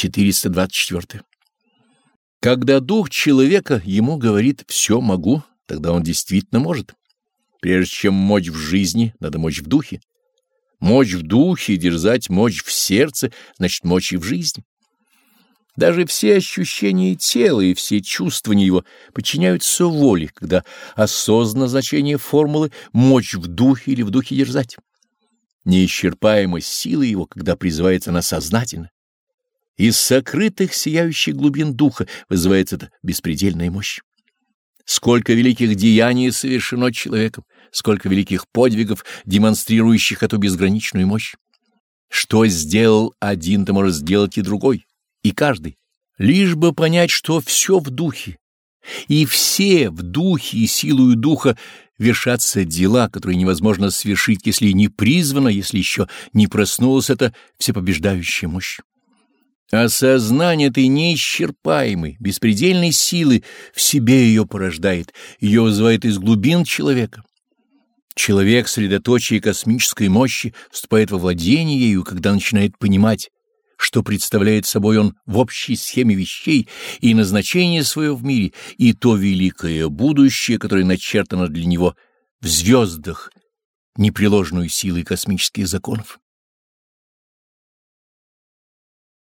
424. Когда дух человека ему говорит «все могу», тогда он действительно может. Прежде чем мочь в жизни, надо мочь в духе. Мочь в духе, дерзать мочь в сердце, значит мочь и в жизни. Даже все ощущения тела и все чувствования его подчиняются воле, когда осознано значение формулы «мочь в духе» или «в духе дерзать». Неисчерпаемость силы его, когда призывается она сознательно. Из сокрытых сияющих глубин духа вызывается эта беспредельная мощь. Сколько великих деяний совершено человеком, сколько великих подвигов, демонстрирующих эту безграничную мощь. Что сделал один, то может сделать и другой, и каждый. Лишь бы понять, что все в духе, и все в духе и силою духа вершатся дела, которые невозможно свершить, если не призвано, если еще не проснулась эта всепобеждающая мощь. Осознание этой неисчерпаемой, беспредельной силы в себе ее порождает, ее вызывает из глубин человека. Человек, средоточие космической мощи, вступает во владение ею, когда начинает понимать, что представляет собой он в общей схеме вещей и назначение свое в мире, и то великое будущее, которое начертано для него в звездах, непреложную силой космических законов.